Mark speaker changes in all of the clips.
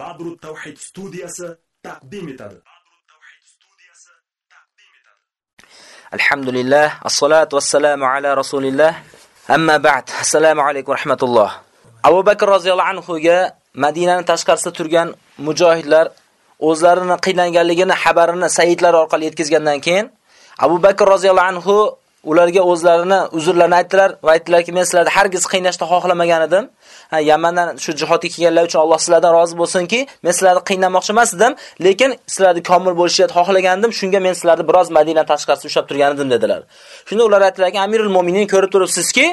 Speaker 1: badru Tawhid studiyasi taqdim etadi.
Speaker 2: Alhamdulillah, assalatu vassalamu ala rasulillah. Amma ba'd. Assalomu alaykum rahmatulloh. Abu Bakr roziyallohu anhu ga Madinaning tashqarisida turgan mujohidlar o'zlarini qiynalganligini xabarini saytlar orqali yetkazgandan keyin Abu Bakr roziyallohu anhu ularga o'zlarini uzrlarini aytdilar va aytdilarki, men sizlarni hargiz qiynashni xohlamagan edim. Ha, Yamandan shu jihodga kelganlar uchun Alloh sizlardan rozi bo'lsinki, men sizlarni qiynamoqchi emas edim, lekin sizlarni komil bo'lishni xohlagandim. Shunga men sizlarni biroz Madina tashqarisida ushlab turgan edim dedilar. Shunda ular aytdilarki, Amirul Mo'minin ko'rib turibsizki,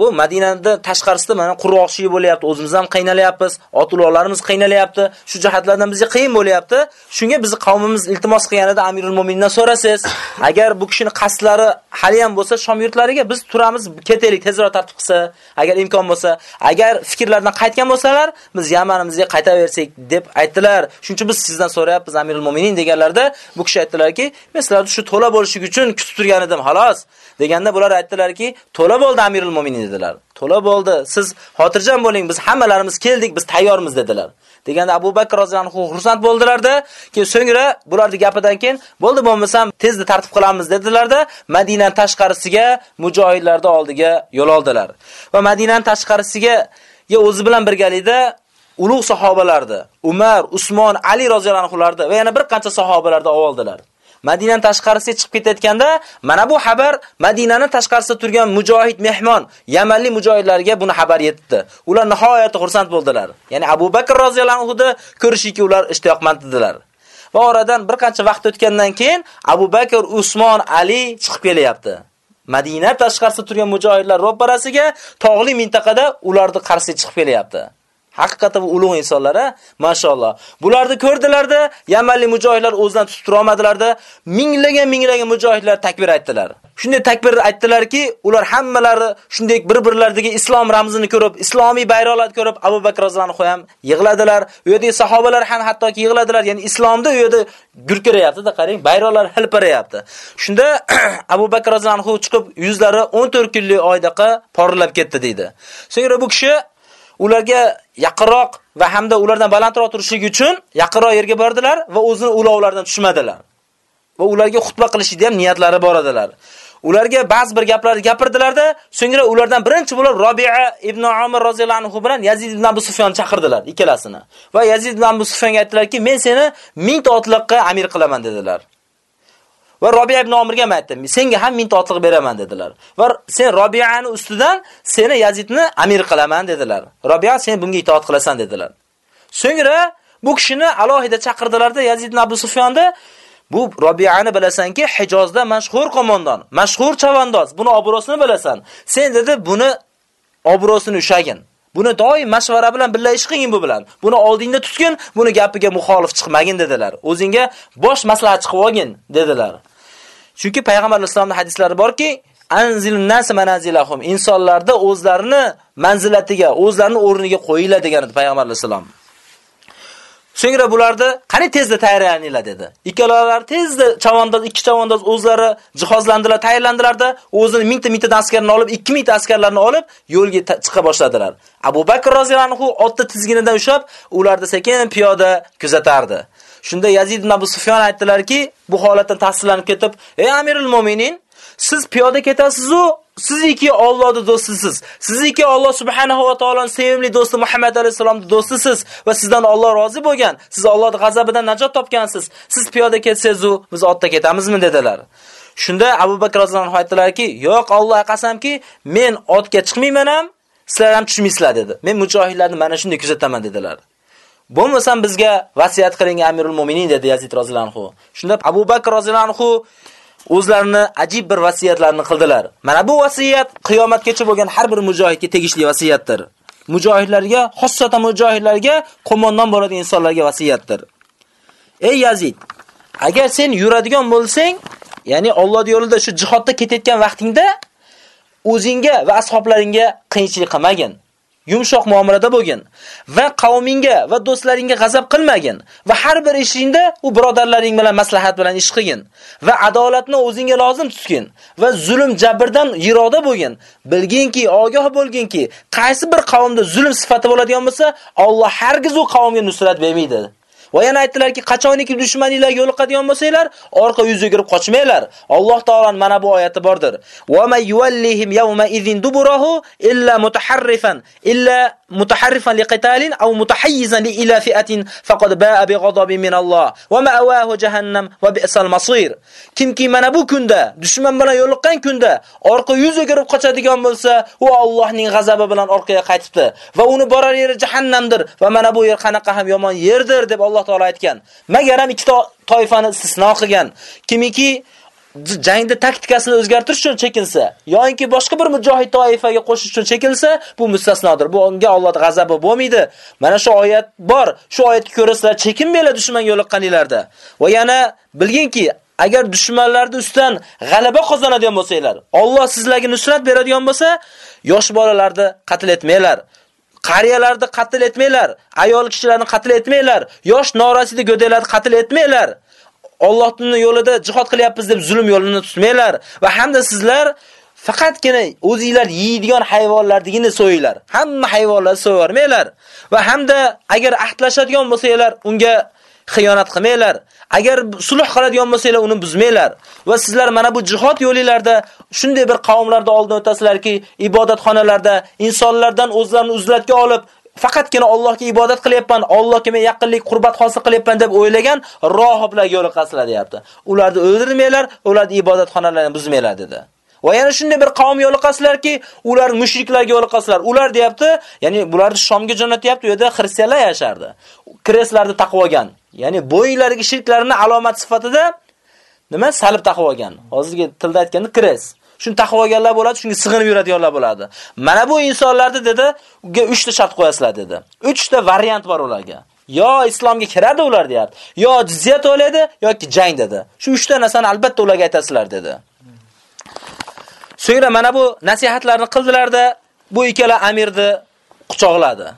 Speaker 2: bu Madinada tashqarisida mana qurg'oqchilik bo'lyapti, o'zimiz ham qiynalyapmiz, otulolarimiz qiynalyapti, shu jihatlardan bizga qiyin bo'lyapti. Shunga bizni qavmimiz iltimos qilganida Amirul Mo'mindan so'rasiz. Agar bu kishining qasdlari hali ham bo'lsa Shom yurtlariga biz turamiz, ketaylik, tezroq tartib qilsa, agar imkon bo'lsa, agar fikrlardan qaytgan bo'lsalar, biz Yamanimizga qaytaversak deb aytdilar. Shuncha biz sizdan so'rayapmiz Amirul Mo'minin deganlarda, bu kishi aytdilarki, men sizlarni shu to'la bo'lishi uchun kutib turgan edim, xolos. Deganda bular aytdilarki, to'la bo'ldi Amirul Mo'minin dedilar. To'la bo'ldi. Siz xotirjam bo'ling, biz hammalarimiz keldik, biz tayyormiz dedilar. Deganda Abu Bakr roziyallohu anhu xursand bo'ldilarda, keyin so'ngra bularni gapidan keyin bo'ldi bo'lmasam tezda tartib qilamiz dedilarda, Madinaning tashqarisiga mujohidlarni oldiga yo'l oldilar. Va Madinaning tashqarisiga ya o'zi bilan birgalikda ulug' sahobalarni, Umar, Usmon, Ali roziyallohu anhulardi va yana bir qancha sahobalarni oldilar. Madinaning tashqarisiga chiqib ketayotganda, mana bu xabar Madinaning tashqarisida turgan mujohid mehmon, Yamanli mujohidlarga buni xabar yetdi. Ular nihoyatda xursand bo'ldilar. Ya'ni Abu Bakr roziyallohu anhu ko'rishiki ular ishtiyoqmand edilar. Va oradan bir qancha vaqt o'tgandan keyin Abu Bakr, Usmon, Ali chiqib kelyapti. Madina tashqarisida turgan mujohidlar ro'parasiga tog'li mintaqada ularni qarshi chiqib kelyapti. Haqiqatan bu ulug' insonlar, mashalloh. Bularni ko'rdilarda, Yamanli mujohidlar o'zidan tutib tura olmadilarda, minglagan minglagan mujohidlar takbir aytdilar. Shunday takbir aytdilarki, ular hammalari shunday bir-birlaridagi islom ramzini ko'rib, islomiy bayroqlarni ko'rib, Abu Bakr roziyallohu anhu ham yig'ladilar. U yerdagi sahobalar ham hattoki yig'ladilar. Ya'ni islomda u yerda gurkirayapti-da, qarang, bayroqlar hilpirayapti. Shunda Abu Bakr roziyallohu chiqib, yuzlari 14 kunlik oydaqa porlab ketdi deydi. So'ngra bu kishi ularga yaqinroq va hamda ulardan balandroq turishligi uchun yaqinroq yerga bordilar va o'zini ulovlardan tushmadilar. Va ularga xutba qilishda ham niyatlari bor edilar. Ularga ba'zi bir gaplarni gapirdilarda, so'ngra ulardan birinchi bo'lib Robi'a ibn Umar roziyallohu anhu bilan Yazid ibn Abu Sufyon chaqirdilar ikkalasini. Va Yazid ibn Abu Sufyonga aytdilarki, "Men seni 1000 ta otliqqa amir qilaman" dedilar. Va Robiya ibn Omirga ham aytdim, senga ham mingta otliq beraman dedilar. Va sen Robiyani ustidan seni Yazidni amir qilaman dedilar. Robiya sen bunga itoat qilasan dedilar. So'ngra bu kishini alohida chaqirdilarda Yazid ibn Abu Sufyonda Bu Robi'ani bilasanki, Hijozda mashhur qo'mondon, mashhur chavandoz. Buni obro'sini bilasan. Sen dedi, buni obro'sini ushagin. Buni doim mashvara bilan birga ish qilgin bu bilan. Buni oldingda tutgin, buni gapiga muxolif chiqmagin dedilar. O'zingga bosh maslahat chiqib olgin dedilar. Chunki payg'ambar vasallamning hadislari borki, anzilun nas manazilahum. Insonlarda o'zlarini manzilatiga, o'zlarini o'rniga qo'yinglar degan edi payg'ambar vasallam. So'ngra bularni qani tezda tayyorlaninglar dedi. Ikkalalari tezda chavandoz, ikki chavandoz o'zlari jihozlandilar, tayyorlandilarda, o'zini mingta mingta askarni olib, 2000 ta askarlarni olib yo'lga chiqa boshladilar. Abu Bakr roziyallohu anhu otda tizginidan ushab, ularni sekin piyoda kuzatardi. Shunda Yazid ibn Abu Sufyon aytdilarki, bu holatdan ta'sirlanib ketib, "Ey Amirul Mu'minin, siz piyoda ketasiz-ku, sizniki Allohning do'stisiz. ikki Alloh subhanahu va taoloning sevimli do'sti Muhammad alayhisolamning do'stisiz va sizdan Alloh rozi bo'lgan. Siz Allohning g'azabidan najot topgansiz. Siz piyoda ketsangiz-u, biz otda ketamizmi dedilar. Shunda Abu Bakr roziyallohu anhu aytdilarki, "Yo'q, Allohga qasamki, men otga chiqmayman ham, sizlar ham tushmaysizlar" dedi. Men mujohidlarni mana shunday kuzataman dedilar. Bo'lmasam bizga vasiyat qiling Amirul Mo'minin dedi Yazid roziyallohu anhu. Shunda Abu Bakr roziyallohu anhu o'zlarini ajib bir vasiyatlarni qildilar. Mana bu vasiyat qiyomatgacha bo'lgan har bir mujohidga tegishli vasiyatdir. Mujohidlarga, xossatan mujohidlarga, qo'mondan bo'ladigan insonlarga vasiyatdir. Ey Yazid, agar sen yuradigan bo'lsang, ya'ni Alloh yo'lida shu jihodda ketayotgan vaqtingda o'zingga va ashoblaringga qiyinchilik qilmagin. Yumshoq muomalada bo'lgin va qavmingga va do'stlaringga g'azab qilmagin va har bir ishingda u birodarlaring bilan maslahat bilan ish qilgin va adolatni o'zingga lozim tutgin va zulm jabrdan yiroqda bo'lgin. Bilginki, ogoh bo'lginki, qaysi bir qavmda zulm sifati bo'ladigan bo'lsa, Alloh hargiz u qavmga nusrat bermaydi. Va yana aytdilarki, qachoniki dushmaninglar yo'liqadigan bo'lsanglar, orqa yuz o'girib qochmanglar. Alloh taolaning mana bu oyati bordir. Va may yuwallihim yawma idhin duburahu illa mutaharrifan illa mutaharrifan liqitalin aw mutahayyizan li ila fi'atin faqad ba'a bi ghadabin min Alloh va ma'awahu jahannam va bi'sal masir. Kimki mana bu kunda dushman bilan yo'liqqan kunda orqa yuz o'girib qochadigan bo'lsa, u Allohning g'azabi bilan orqaga qaytibdi va uni borar yeri jahannamdir va mana bu yer qanaqa ham yomon yerdir deb Alloh taolo aytgan. Magaram ikkita toifani istisno qilgan. Kimiki jangda taktikasini o'zgartirish uchun chekinsa, yoki boshqa bir mujohid toifaga qo'shish uchun chekilsa, bu mustasnodir. Bu unga Alloh g'azabi bo'lmaydi. Mana shu oyat bor. Shu oyatni ko'rasizlar, chekinmanglar dushmanga yo'liqqaninglarda. Va yana bilginki, agar dushmanlarni ustidan g'alaba qozonadigan bo'lsanglar, Alloh sizlarga nusrat beradigan bo'lsa, yosh bolalarni qatl etmanglar. Qariyalarni qatl etmanglar, ayol kishilarni qatl etmanglar, yosh norasida go'daylarni qatl etmanglar. Allohning yo'lida jihad qilyapmiz deb zulm yo'lini tutmanglar va hamda sizlar faqatgina o'zingizlar yeydigan hayvonlarnigina so'yinglar. Hamma hayvonlarni so'yvermanglar va hamda agar ahdlashadigan bo'lsanglar, unga xiyonat qilmanglar. Agar sulh qiladigan bo'lsanglar, uni buzmanglar. Va sizlar mana bu jihod yo'linglarda shunday bir qavmlarda oldin o'tasizlarki, ibodatxonalarda insonlardan o'zlarini uzlatga olib, faqatgina Allohga ibodat qilyapman, Allohga men yaqinlik, qurbat hosil qilyapman deb o'ylagan rohiblar yo'liqasizlar deyapti. Ularni o'ldirmanglar, ularni ibodatxonalarini buzmanglar dedi. Va yana shunday bir qavm yo'liqasizlarki, ular mushriklarga yo'liqasizlar. Ular deyapti, ya'ni bularni Shomga jo'natyapti, u yerda xristianlar yashardi. Kreslarni taqib olgan. Ya'ni bo'yinlariga shirklarini alomat sifatida nima salib taqib olgan. Hozirgi tilda aytganda kiris. Shuni taqib olganlar bo'ladi, shunga sig'inib yuradiganlar bo'ladi. Mana bu insonlarni dedi, unga 3 ta shart qo'yasizlar dedi. 3 ta variant bor ularga. Yo islomga kiradi ular deyapti, yo jizya to'laydi yoki jang dedi. Shu 3 ta narsani albatta ularga aytasizlar dedi. So'ngra mana bu nasihatlarni qildilarda, bu ikkala amirni quchoqladi.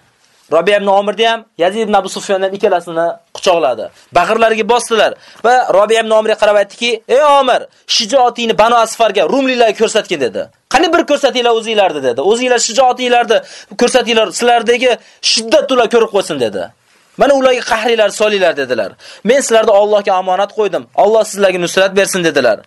Speaker 2: Robiya ibn Omirni ham Yazid ibn Abu Sufyondan ikkalasini quchoqladi. Bag'irlariga bosdilar va Robiya ibn Omirga qarab aytdiki: "Ey Omir, shijoatingni Banu Asfarga, Rumlilarga ko'rsatgin" dedi. Qani bir ko'rsatinglar o'zingizlarni dedi. O'zingizlar shijoatinglarni ko'rsatinglar, sizlardagi shiddat ular ko'rib qo'ysin dedi. Mana ularga qahrilar solinglar dedilar. Men sizlarni Allohga omonat qo'ydim. Alloh sizlarga nusrat bersin dedilar.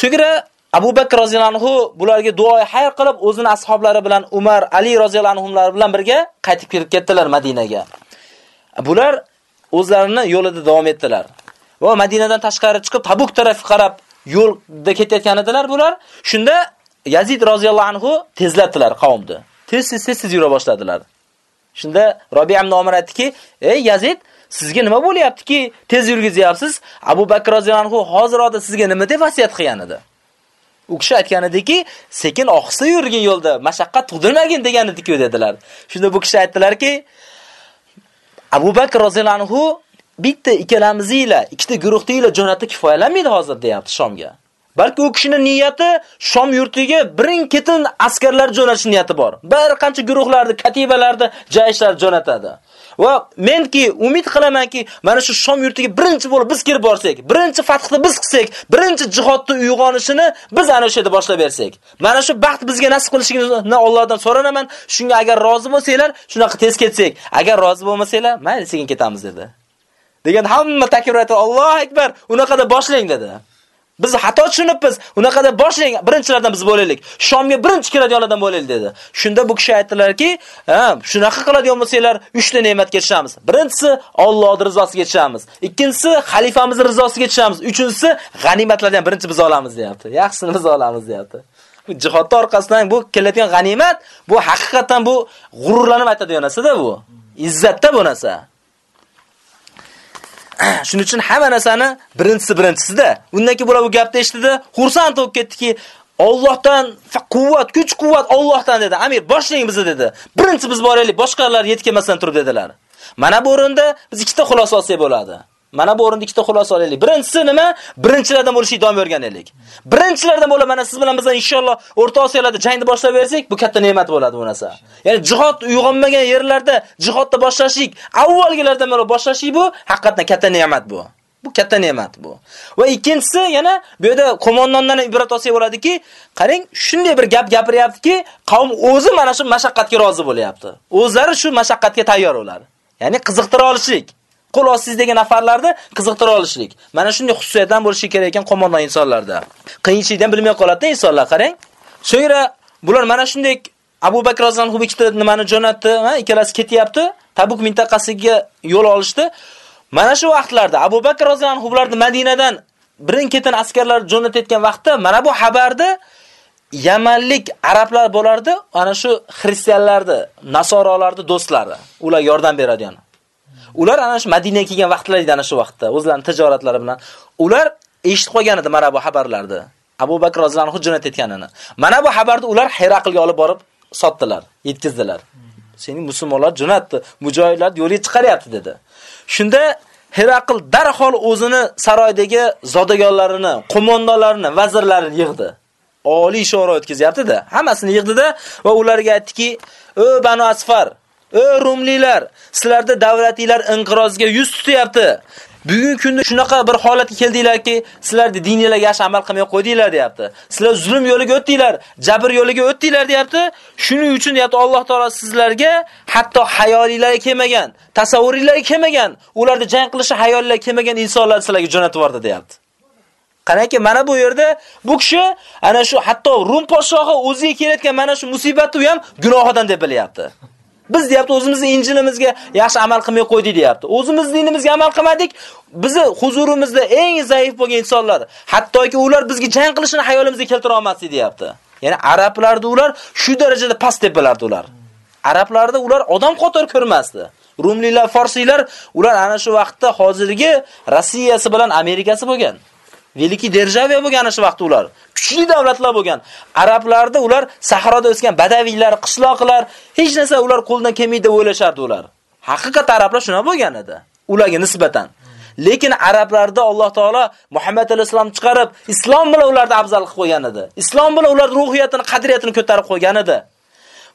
Speaker 2: So'ngra Abu Bakr roziyallohu anhu bularga duo xayr qilib, o'zini ashablari bilan Umar, Ali roziyallohu anhumlar bilan birga qaytib kirib ketdilar Madinaga. Bular o'zlarini yo'lida davom etdilar. Va Madinadan tashqari chiqib Tabuk tarafga qarab yo'lda ketayotgan edilar bular. Shunda Yazid roziyallohu anhu tezlatdilar qavmni. Tez-tez tez yura boshladilar. Shunda Robi'a ibn Umar aytdiki: "Ey Yazid, sizga nima bo'lyaptiki, tez yurgizyapsiz? Abu Bakr roziyallohu anhu hozirda sizga nima deb vasiyat qilgan edi?" U kishi aytgan ediki, sekin ohista yurgin yo'lda, mashaqqat tug'dirmagin degan edi-ku dedilar. Shunda bu kishi aytdilarki, Abu Bakr roziyallohu anhu bitta ikkalamizinglar, ikkita guruhdinglar jo'natib kifoyalanmaydi hozir deyapti Shomga. Balki u kishining niyati Shom yurtiga birin-ketin askarlar jo'natish niyati bor. Bir qancha guruhlarni, katibalarni, jayishlar jo'natadi. Va menki umid qilamanki, mana shu Shom yurtiga birinchi bo'lib biz kirib borsak, birinchi fathni biz qilsak, birinchi jihodni uyg'onishini biz ana shu yerda boshlab bersak. Mana shu baxt bizga nasib qilishini Allohdan so'ranaman. Shunga agar rozi bo'lsanglar, shunaqa tez ketsak, agar rozi bo'lmasanglar, mayli sekin ketamiz dedi. degan hamma takror aytdi, Alloh akbar, unaqada boshlang dedi. Biz xato tushunibmiz. Unaqada boshlang, birinchilardan biz bo'laylik. Shomga birinchi kiradiganlardan bo'laylik dedi. Shunda bu kishi aytdilarki, "Ha, shunaqa qiladigan bo'lsanglar, 3 ta ne'matga erishamiz. Birinchisi Allohning rizosiga erishamiz. Ikkinchisi xalifamizning rizosiga erishamiz. Uchinchisi g'animatlardan birinchi biz olamiz", deyapti. Yaxshisini biz olamiz, deyapti. Bu jihodda orqasidan bu kelayotgan g'animat, bu haqiqatan bu g'ururlanib aytadigan narsa-da bu. Izzatda bu narsa. Shuning uchun hamma narsani birinchisi birinchisida. Undan keyin bular bu gapni eshitdi, xursand bo'lib ketdiki, Allohdan quvvat, kuch-quvvat Allohdan dedi. Amir, boshlang bizni dedi. Birinchi biz boraylik, boshqalar yetkamasdan turib dedilar. Mana bu o'rinda biz ikkita xulosa olsak bo'ladi. Mana bu o'rinda ikkita xulosa olaylik. Birinchisi nima? Birinchilardan bo'lishni davom o'rganaylik. Birinchilardan bo'la mana siz bilan biz inshaalloh O'rta Osiyolarda jangni boshlab bersak, bu katta ne'mat bo'ladi bu narsa. Ya'ni jihod uyg'onmagan yerlarda jihodda boshlashlik, avvalgilardan beri boshlashlik bu haqiqatan katta ne'mat bu. Bu katta ne'mat bu. Va ikkinchisi yana bu yerda qo'mondondan ibrat olsak bo'ladiki, qarang, shunday bir gap gapiryaptiki, qavm o'zi mana shu mashaqqatga rozi bo'lyapti. O'zlari shu mashaqqatga tayyor ular. Ya'ni qiziqtira olishlik. Qo'l ostingizdagi nafarlarni qiziqtira olishlik. Mana shunday xususiyatdan bo'lishi kerak ekan qo'mondon insonlarda. Qiyinchilikdan bilmay qoladi insonlar, qarang. So'ngra bular mana shunday Abu Bakr roziyallohu anhu ikkita nimani jo'natdi, ha, ikkalasi ketyapti. Tabuk mintaqasiga yo'l olishdi. Mana shu vaqtlarda Abu Bakr roziyallohu anhu ularni Madinadan birin-ketin askarlar jo'natayotgan vaqtda mana bu xabarni Yamanlik arablar bo'lardi, ana shu xristianlarni, nasorolarni do'stlari, ular yordam beradigan. Ular ana shu Madinaga kelgan vaqtlarida ana shu vaqtda o'zlarining tijoratlari bilan ular eshitib qolgan edi mana bu xabarlarni. Abu Bakr roziyallohu anhu etganini. Mana bu xabarni ular Xiraqilga olib borib sotdilar, yetkazdilar. Sening musulmonlar jo'natdi, mujohidlar yo'lga chiqaryapti dedi. Shunda Xiraqil darhol o'zini saroydagi zodagonlarini, qo'mondonlarini, vazirlarini yig'di. Oliy shora o'tkazyapti-da. Hammasini yig'di-da va ularga aytdiki: "O Banu Asfar, Ey Rumlilar, sizlarda davlatinglar inqirozga yuz tutyapti. Bugungi kunda shunaqa bir holatga keldinglarki, sizlarni dininglarga yaxshi amal qilmay qo'ydinglar, deyapti. Sizlar zulm yo'liga o'tdinglar, jabr yo'liga o'tdinglar, deyapti. Shuning uchun deyapti Alloh taolo sizlarga hatto xayolinglarga kelmagan, tasavvuringlarga kelmagan, ularda jang qilishi hayollar kelmagan insonlarni sizlarga jo'natib yubordi, deyapti. Qanaqa mana bu yerda bu kishi ana shu hatto Rum podshohi o'ziga kelayotgan mana shu musibatni ham gunohidan deb bilyapti. Biz deyapti o'zimizning injilimizga yaxshi amal qilmay qo'ydik deyapti. O'zimiz dinimizga amal qilmadik. Bizni huzurimizda eng zaif bo'lgan insonlar, hattoki ular bizga jang qilishini hayolimizga keltira olmasdi deyapti. Ya'ni arablarda ular shu darajada past deb bilardi ular. Arablarda ular odam qator ko'rmasdi. Rumliklar, forsiylar ular ana shu vaqtda hozirgi Rossiyasi bilan Amerikasi bo'lgan. Veliki Державия bo'lgan shu vaqt ular. Kuchli davlatlar bo'lgan. Arablarda ular sahroda o'sgan badaviylar, qishloqlar, hech narsa ular qo'ldan kelmaydi deb o'ylashardi ular. Haqiqat arablar shuna bo'lgan edi. Ularga nisbatan. Lekin arablarda Alloh taolo Muhammad alayhisalom chiqarib, islom bilan ularni afzal qilib qo'ygan edi. Islom bilan ular ruhiyatini, qadriyatini ko'tarib qo'ygan edi.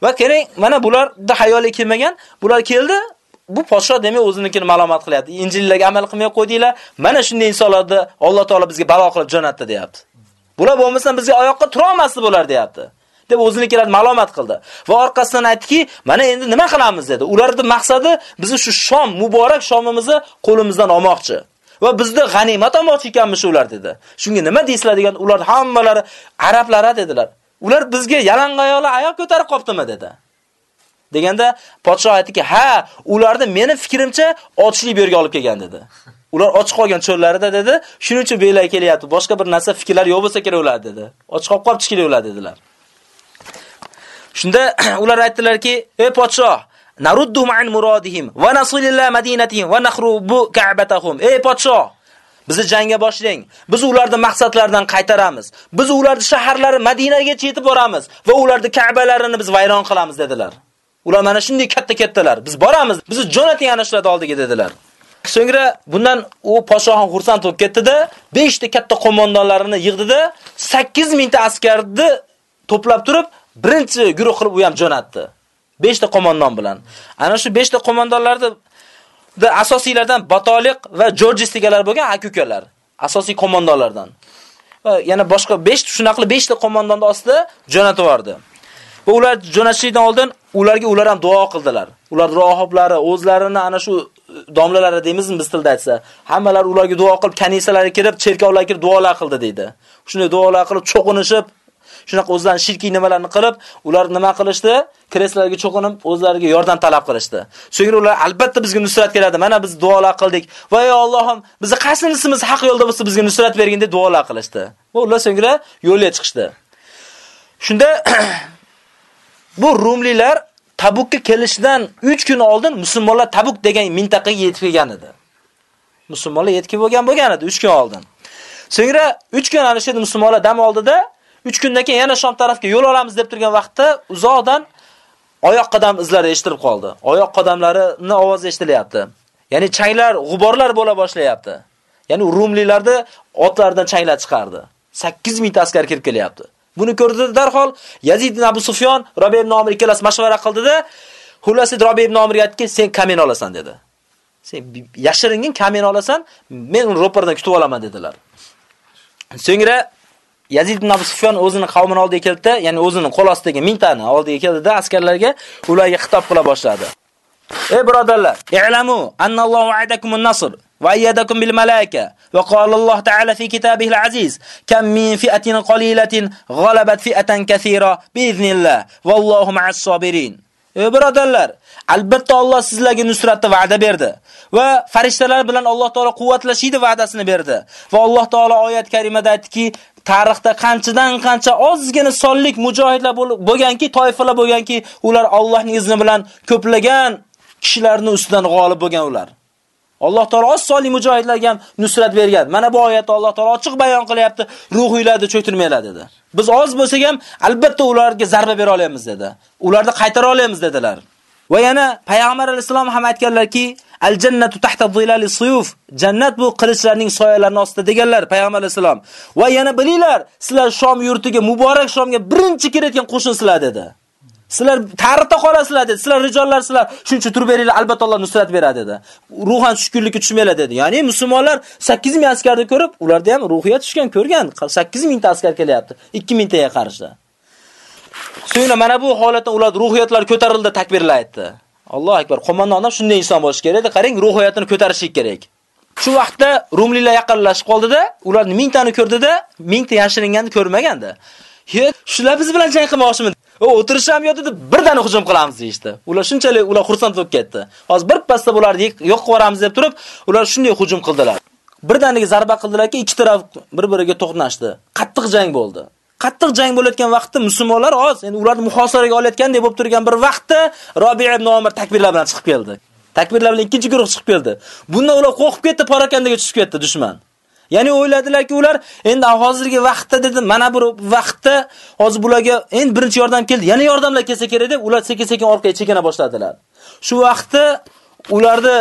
Speaker 2: Va keling, mana bularda hayoliga kelmagan, bular keldi, bu podsho demak o'zinikini ma'lumot qilyapti. Injillarga amal qilmay qo'ydinglar. Mana shunday insonlarni Alloh taolo bizga balo qilib jo'natdi, deyapti. Bular bo'lmasa bizga oyoqqa tura olmasdi bular, deyapti. deb o'zinikilar ma'lumot qildi. Va orqasidan aytdiki, mana endi nima qilamiz dedi. Ularning maqsadi bizni shu Shom, muborak Shomimizni qo'limizdan olmoqchi. Va bizni g'animat olmoqchi ekanmiz ular dedi. Shunga nima deysizlar degan ular hammalari arablar dedilar. Ular bizga yalangoyoqlar oyoq ko'tarib qoptimi dedi. Deganda podshoh aytdiki, "Ha, ularni meni fikrimcha ochlik bu yerga olib kelgan" dedi. Ular ochiq qolgan cho'llarida dedi, shuning uchun belar kelyapti. Boshqa bir narsa fikrlar yo'q bo'lsa kerak ular dedi. Ochiq qolib qolib kerak ular dedilar. Shunda ular aytdilarki, "Ey podshoh, naruddu ma'an murodihim va nasililla madinatihim va nakhrubu ka'batahum." Ey podshoh, bizni jangga boshlang. Biz ularni maqsadlaridan qaytaramiz. Biz ularni shaharlari Madinaga yetib boramiz va ularni Ka'balarini biz vayron qilamiz dedilar. Ular mana shunday katta-kattalar. Biz boramiz. Bizni jo'nating ana shular oldiga dedilar. So'ngra bundan u podsho xursand bo'lib ketdi-da, 5 ta katta qo'mondonlarini yig'di-da, 8 mingta askarni to'plab turib, birinchi guruh qilib u ham jo'natdi. 5 ta qo'mondon bilan. Ana shu 5 ta qo'mondonlarda da asosiylardan Batoliq va Jorjistigalar bo'lgan akukalar, asosiy qo'mondonlardan. Va yana boshqa 5 shunaqa 5 ta qo'mondonni ostida jo'natib yubordi. Va ular jo'nashlikdan oldin ularga ular ham duo qildilar. Ular rohiblari o'zlarini ana shu e, domlalari deymizmi biz tilda aytsa, hammalar ularga duo qilib, kanisalarga kirib, cherkovlarga kirib duolar qildi deydi. Shunday duolar qilib, cho'qinishib, shunaqa o'zlarining shirkiy nimalarni qilib, ular nima qilishdi? Kreslarga cho'qinib, o'zlariga yordam talab qilishdi. So'ngra ular albatta bizga nusrat keladi. Mana biz duolar qildik. Va ey Allohim, bizni qaysinisimiz haq yo'lda bo'lsa bizga nusrat bergin deb duolar qilishdi. Va ular so'ngra yo'lga chiqishdi. Shunda bu Rumlilar Tabukka kelishidan 3 kun oldin musulmonlar Tabuk degan mintaqaga yetib kelgan edi. Musulmonlar yetib bo'lgan bo'lgan edi 3 kun oldin. So'ngra 3 kun ana shu musulmonlar dam oldida 3 kundan keyin yana Shom tarafga yo'l olamiz deb turgan vaqtda uzoqdan oyoq qadam izlari eshitilib qoldi. Oyoq qadamlarini ovozi eshitilyapti. Ya'ni changlar, g'uborlar bo'la boshlayapti. Ya'ni rumliklarda otlardan changlar chiqardi. 8000 ta askar kirib kelyapti. Buni ko'rdi darhol Yazid ibn Abu Sufyon Robiy ibn Amir ikkalasi mashvara qildida, xullas Robiy ibn Amir aytdi, "Sen kamen olasan" dedi. Sen yashiringan kamen olasan, men uni ro'pardan kutib olaman dedilar. So'ngra Yazid ibn Abu Sufyon o'zini qavmini oldiga keldi, ya'ni o'zining qo'l ostidagi mintani oldiga keldida askarlarga ularga xitob qila boshladi. Ey birodarlar, i'lamu annallohu wa'adakumun nasr va ayyadakum bil malaika va qala Alloh ta'ala fi kitabihi al-aziz kam min fi'atin qalilatin ghalabat fi'atan kathira biiznillah ma'as sabirin. Ey birodarlar, albatta Alloh sizlarga nusratni va'da berdi va farishtalar bilan Alloh taolo quvvatlashidi va'dasini berdi. Va Alloh taolo oyat karimada aytdiki, tarixda qanchadan qancha ozgina sonlik mujohidlar bo'lganki, toifalar bo'lganki, ular Allohning izni bilan ko'plagan kishilarning ustidan g'olib bo'lgan ular. Alloh taolo oz sonli mujohidlarga ham nusrat bergan. Mana bu oyatda Alloh taolo ochiq bayon qilyapti, ruhiylarni cho'ktirmanglar dedi. Biz oz bo'lsak ham albatta ularga zarba bera olamiz dedi. Ularni qaytara olamiz dedilar. Va yana payg'ambar alayhisalom ham aytganlarki, al-jannatu tahta dhilali suyuf. Jannat bu qilichlarning soyalarining ostida deganlar payg'ambar alayhisalom. Va yana bilinglar, sizlar Shom yurtiga, muborak Shomga birinchi kirayotgan qo'shinsizlar dedi. Sizlar tarixda qolasizlar dedi. Sizlar rijollar sizlar shuncha turib beringlar, albatta Alloh nusrat beradi dedi. Ruhan tushkunlikka tushmanglar dedi. Ya'ni musulmonlar 8000 askarni ko'rib, ularda ham ruhiyat tushgan, ko'rgan. 8 mingta askar kelyapti. 2000 taga qarshi. So'ngra mana bu holatda ular ruhiyatlar ko'tarildi, takbirlar aytdi. Alloh akbar. Qo'mondonlar shunday inson bo'lish kerak edi. Qarang, ruhiyatini ko'tarishi kerak. Shu vaqtda rumliklar yaqinlashib qoldida, ular 1000 tani ko'rdida, 1000 ta yashiringanni ko'rmagandi. He, shular biz bilan jang qilmoqchimi? O'tirish ham yo dedi, birdan hujum qilamiz deydi. Ular shunchalik ular xursand bo'lib ketdi. Hozir bir pasda bo'lardi, yo'q qovaramiz deb turib, ular shunday hujum qildilar. Birdaniga zarba qildilarki, ikki taraf bir-biriga to'qnashdi. Qattiq jang bo'ldi. qattiq jang bo'layotgan vaqtda musulmonlar oz, endi ularni muhosaraga olayotgandek bo'lib turgan bir vaqtda Robi ibn Umar takbirlar bilan chiqib keldi. Takbirlar bilan ikkinchi guruh chiqib keldi. Bundan ular qo'rqib ketdi, parakandaga tushib ketdi dushman. Ya'ni o'yladilarki ular endi hozirgi vaqtda dedi, mana bu vaqtda hozir bularga endi birinchi yordam keldi, yana yordamlar kelsa kerak deb ular sekin-sekin orqaga chekina boshladilar. Shu vaqtda ularni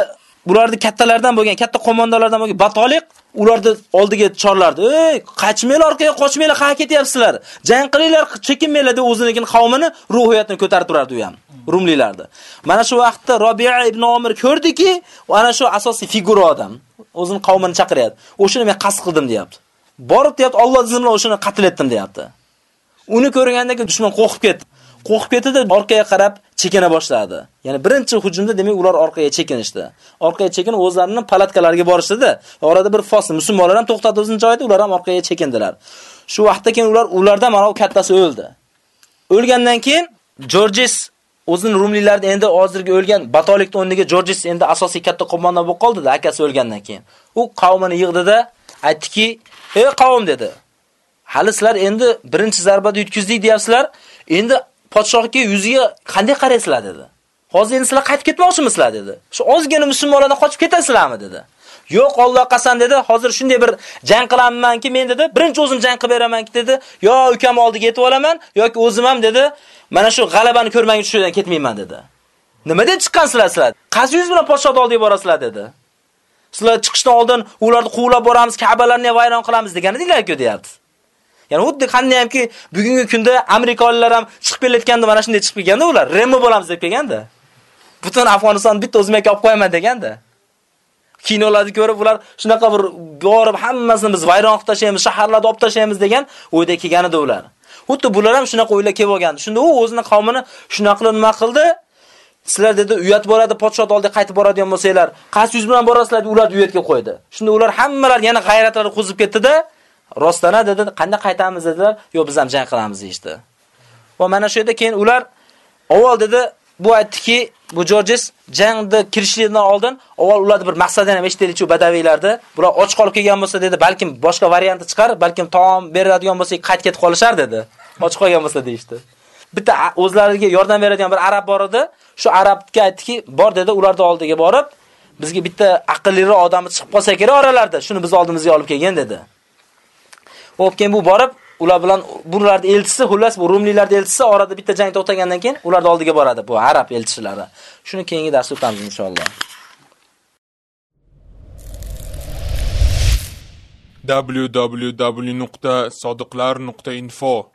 Speaker 2: bularni kattalardan bo'lgan, katta qo'mondonlardan bo'lgan Batoliq ularni oldiga chorlardi. "Ey, qochmanglar, orqaga, qochmanglar, qayerga ketyapsizlar? Jang qilinglar, chekinmanglar" deb o'zining qavmini ruhiyatini ko'tarib turardi u ham. Rumlilarni. Mana shu vaqtda Robi'a ibn Omir ko'rdiki, ana shu asosiy figura odam o'zining qavmini chaqiryapti. O'shini men qasd qildim deyapti. Borib deyapti, Alloh iznibilan o'shini qatl etdim deyapti. Uni ko'rgandan keyin dushman qo'rqib ketdi. qo'rqib ketdi orqaga qarab chekina boshladi. Ya'ni birinchi hujumda demak ular orqaga chekinishdi. Orqaga chekinib o'zlarining palatkalariga borishdi. Orada bir fos musulmonlar ham to'xtadi o'zining joyida, ular ham orqaga chekindilar. Shu vaqtda keyin ular ulardan mana kattasi o'ldi. O'lgandan keyin Georges o'zining rumliklarda endi hozirgi o'lgan Batolikning o'rniga Georges endi asosiy katta qo'mondon bo'lib qoldi-da, akasi o'lgandan keyin. U qavmini yig'dida aytdiki, "Ey qavm" dedi. Hali sizlar endi birinchi zarbada yutkizdik deyapsizlar. Endi podshohga yuziga qanday qaraysizlar dedi. Hozir endi sizlar qaytib ketmoqchimisizlar dedi. Shu ozgina musulmonlardan qochib ketasizlarmi dedi. Yo'q, Alloh qasam dedi. Hozir shunday bir jang qilamanki, men dedi, birinchi o'zim jang qilib beramanki dedi. Yo ukam oldiga yetib olaman yoki o'zim ham dedi, mana shu g'alabani ko'rmanga tushishdan ketmayman dedi. Nima deb chiqqansizlar sizlar? Qaysi yuz bilan podshoh oldiga borasizlar dedi. Sizlar chiqishdan oldin ularni quvlab boramiz, Ka'balarni vayron qilamiz deganidinglar-ku deyapti. Ya'ni xuddi qandayamki, bugungi kunda Amerikaliklar ham chiqib kelayotganda mana shunday chiqib kelganda ular Rembo bo'lamiz deb kelganda. Butun Afg'oniston bitta o'zimga olib qo'yaman deganda. Kinolarni ko'rib ular shunaqa bir borib hammasini biz vayron qilib tashlaymiz, shaharlarni olib tashlaymiz degan o'yda kelganida ular. Xuddi bular ham shunaqa o'ylab kelib olgan. Shunda u o'zini qavmini shunaqa qilib nima qildi? Sizlar dedi, uyat boradi, podshoh oldiga qaytib boradigan bo'lsanglar, qaysi yuz bilan borasizlar deb ularni uyatga qo'ydi. Shunda ular hammalar yana g'ayratlari qo'zib ketdi-da, Rostana dedi, qanday qaytamiz dedilar. yo biz ham jang qilamiz deydi. Va mana shu yerda keyin ular avval dedi, bu aytdiki, bu Georges jangda kirishlikdan oldin avval ularni bir maqsadini ham eshitaylik badaviylarda. Bular och qolib kelgan bo'lsa dedi, balkim boshqa varianti chiqar, balkim taom beradigan bo'lsa qayt ketib qolishar dedi. Och qolgan bo'lsa deydi. Bitta o'zlariga yordam beradigan bir arab bor edi. Shu arabga aytdiki, bor dedi, ularni oldiga borib, bizga bitta aqlliroq odam chiqib qolsa kerak oralarda, shuni biz oldimizga olib kelgan dedi. Xo'p, keyin bu borib, ular bilan bularni elchisi xullas bu rumliklarning elchisi orada bitta jang to'xtagandan keyin ularni oldiga boradi bu arab elchilari. Shuni keyingi darsda o'tamiz inshaalloh.
Speaker 3: www.sodiqlar.info